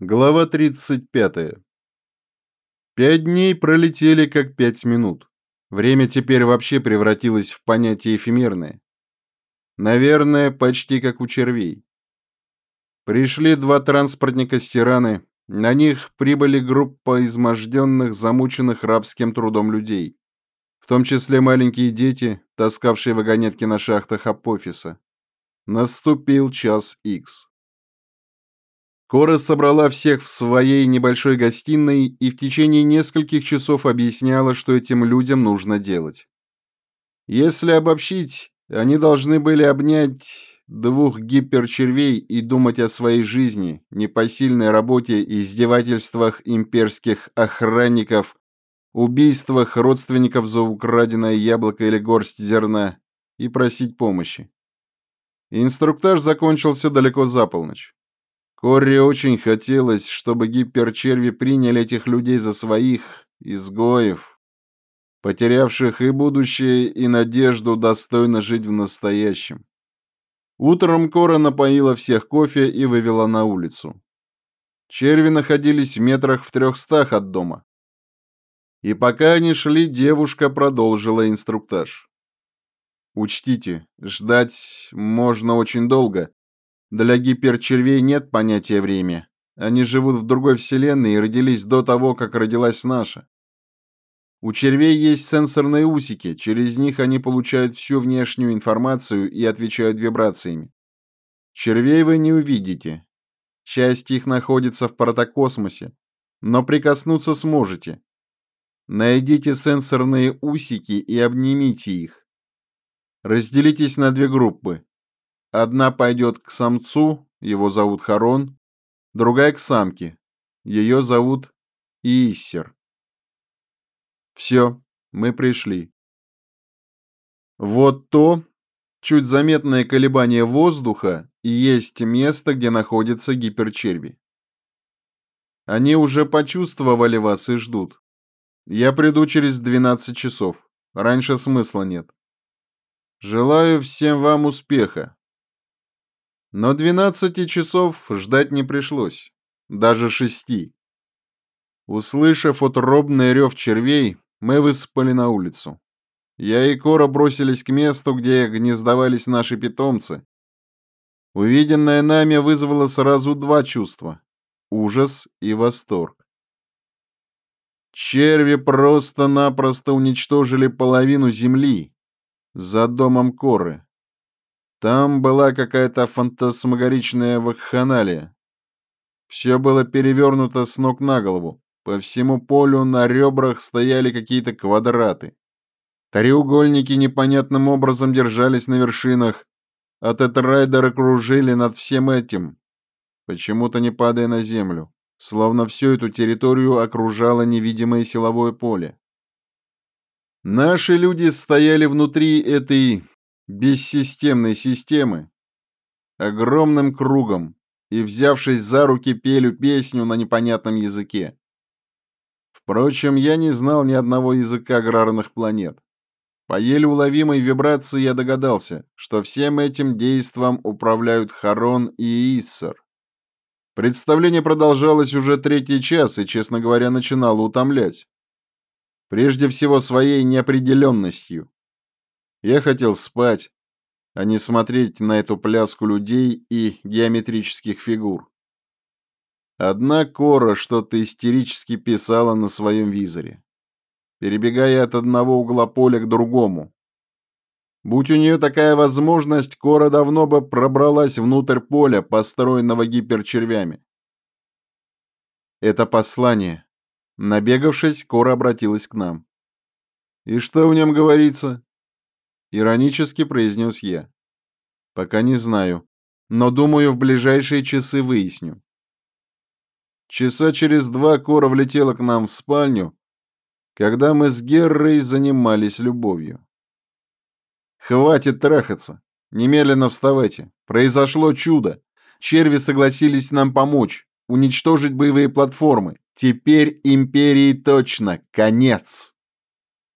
Глава 35. Пять дней пролетели как пять минут. Время теперь вообще превратилось в понятие эфемерное. Наверное, почти как у червей. Пришли два транспортника с тираны, на них прибыли группа изможденных, замученных рабским трудом людей, в том числе маленькие дети, таскавшие вагонетки на шахтах Апофиса. Наступил час икс. Кора собрала всех в своей небольшой гостиной и в течение нескольких часов объясняла, что этим людям нужно делать. Если обобщить, они должны были обнять двух гиперчервей и думать о своей жизни, непосильной работе издевательствах имперских охранников, убийствах родственников за украденное яблоко или горсть зерна и просить помощи. Инструктаж закончился далеко за полночь. Корри очень хотелось, чтобы гиперчерви приняли этих людей за своих изгоев, потерявших и будущее, и надежду достойно жить в настоящем. Утром Кора напоила всех кофе и вывела на улицу. Черви находились в метрах в трехстах от дома. И пока они шли, девушка продолжила инструктаж. Учтите, ждать можно очень долго, для гиперчервей нет понятия «время». Они живут в другой вселенной и родились до того, как родилась наша. У червей есть сенсорные усики, через них они получают всю внешнюю информацию и отвечают вибрациями. Червей вы не увидите. Часть их находится в протокосмосе, но прикоснуться сможете. Найдите сенсорные усики и обнимите их. Разделитесь на две группы. Одна пойдет к самцу, его зовут Харон, другая к самке, ее зовут Ииссер. Все, мы пришли. Вот то, чуть заметное колебание воздуха, и есть место, где находятся гиперчерви. Они уже почувствовали вас и ждут. Я приду через 12 часов. Раньше смысла нет. Желаю всем вам успеха. Но двенадцати часов ждать не пришлось, даже шести. Услышав утробный рев червей, мы высыпали на улицу. Я и Кора бросились к месту, где гнездовались наши питомцы. Увиденное нами вызвало сразу два чувства — ужас и восторг. Черви просто-напросто уничтожили половину земли за домом Коры. Там была какая-то фантасмагоричная вакханалия. Все было перевернуто с ног на голову. По всему полю на ребрах стояли какие-то квадраты. Треугольники непонятным образом держались на вершинах, а тетрайдеры кружили над всем этим, почему-то не падая на землю, словно всю эту территорию окружало невидимое силовое поле. Наши люди стояли внутри этой бессистемной системы, огромным кругом, и, взявшись за руки, пелю песню на непонятном языке. Впрочем, я не знал ни одного языка аграрных планет. По еле уловимой вибрации я догадался, что всем этим действом управляют Харон и Иссар. Представление продолжалось уже третий час и, честно говоря, начинало утомлять. Прежде всего своей неопределенностью. Я хотел спать, а не смотреть на эту пляску людей и геометрических фигур. Одна Кора что-то истерически писала на своем визоре, перебегая от одного угла поля к другому. Будь у нее такая возможность, Кора давно бы пробралась внутрь поля, построенного гиперчервями. Это послание. Набегавшись, Кора обратилась к нам. «И что в нем говорится?» Иронически произнес я. Пока не знаю, но думаю, в ближайшие часы выясню. Часа через два Кора влетела к нам в спальню, когда мы с Геррой занимались любовью. «Хватит трахаться! Немедленно вставайте! Произошло чудо! Черви согласились нам помочь, уничтожить боевые платформы. Теперь Империи точно конец!»